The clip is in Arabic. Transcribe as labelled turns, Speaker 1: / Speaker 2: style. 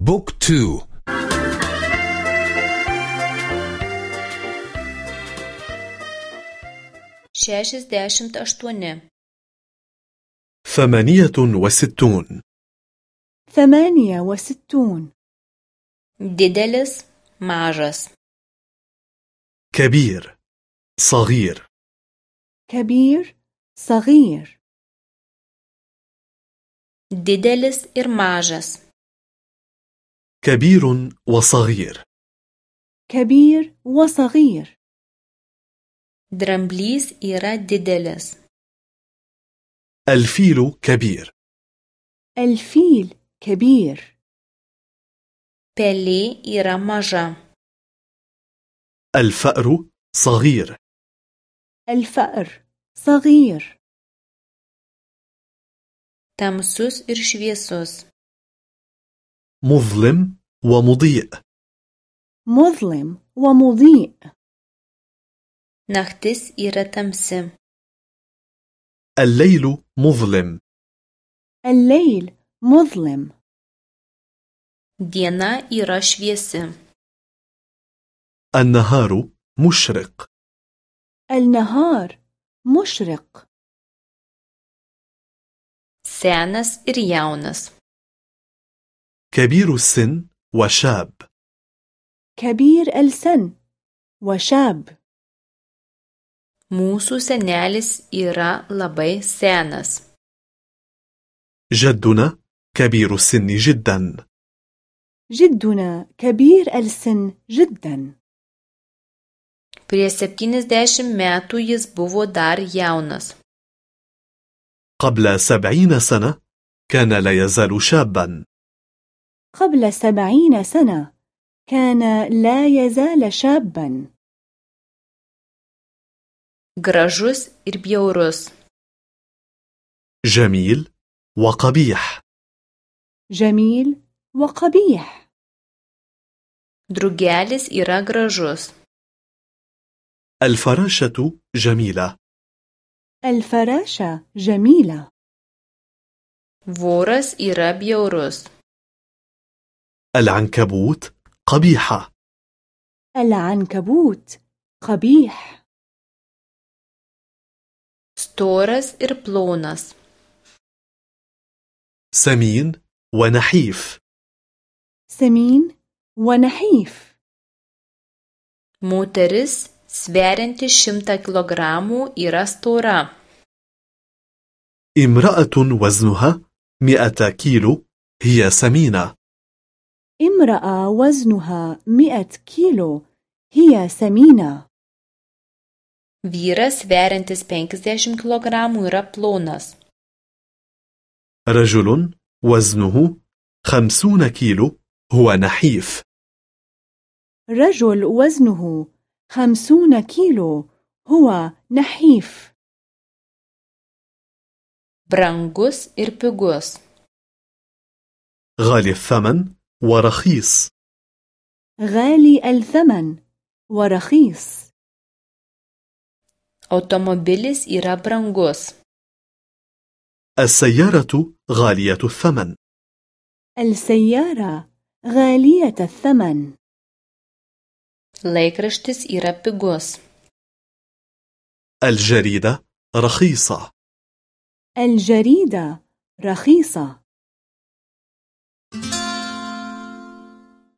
Speaker 1: بوك تو.
Speaker 2: شاشز داشمت أشتوني
Speaker 3: ثمانية وستون.
Speaker 4: ثمانية وستون.
Speaker 2: didelis mažas
Speaker 3: كبير صغير.
Speaker 4: كبير صغير.
Speaker 2: ir mažas
Speaker 3: كبير وصغير.
Speaker 4: كبير وصغير.
Speaker 2: dramblys yra didelis
Speaker 3: الفيل كبير.
Speaker 4: الفيل كبير.
Speaker 2: pelė yra maža
Speaker 3: الفأر صغير.
Speaker 4: الفأر صغير.
Speaker 2: ir šviesus
Speaker 3: مظلم ومضيء.
Speaker 4: مظلم ومضيء.
Speaker 2: Naktis yra tamsi.
Speaker 3: الليل مظلم.
Speaker 4: الليل مظلم.
Speaker 2: Diena yra šviesi.
Speaker 3: النهار مشرق.
Speaker 4: النهار مشرق.
Speaker 2: Ir jaunas.
Speaker 3: كبير السن وشاب.
Speaker 4: كبير السن. وشاب.
Speaker 2: Mūsų senelis yra labai senas.
Speaker 3: جدنا كبير السن جدا.
Speaker 4: جدنا كبير السن جدا.
Speaker 2: Prieš 70 metų jis buvo dar jaunas.
Speaker 3: قبل سبعين سنة كان لا يزال شابا.
Speaker 4: قبل سبعين سنة. كان لا يزال شابا.
Speaker 2: Gražus ir bjaurus
Speaker 3: جميل وقبيح.
Speaker 4: جميل وقبيح.
Speaker 2: Drugelis yra gražus
Speaker 3: الفراشة جميلة.
Speaker 4: الفراشة جميلة.
Speaker 2: Voras yra bjaurus
Speaker 3: العنكبوت قبيحة
Speaker 4: العنكبوت قبيح.
Speaker 2: Storas ir plonas.
Speaker 3: سمين ونحيف.
Speaker 4: سمين ونحيف.
Speaker 2: Moteris sverianti 100 kg yra stora.
Speaker 3: امرأة وزنها مئة كيلو هي سمينة.
Speaker 4: امرأة وزنها مئة كيلو هي سمينة.
Speaker 2: Vyras sveriantis 50 kg yra plonas
Speaker 3: رجل وزنه خمسون كيلو هو نحيف.
Speaker 4: رجل وزنه خمسون كيلو هو نحيف.
Speaker 2: Brangus ir pigus
Speaker 3: غالي الثمن ورخيص.
Speaker 4: غالي الثمن ورخيص.
Speaker 2: Automobilis yra brangus.
Speaker 3: السيارة غالية الثمن.
Speaker 4: السيارة غالية الثمن.
Speaker 2: Laikraštis yra pigus.
Speaker 3: الجريدة رخيصة.
Speaker 4: الجريدة رخيصة.